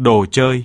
đồ chơi.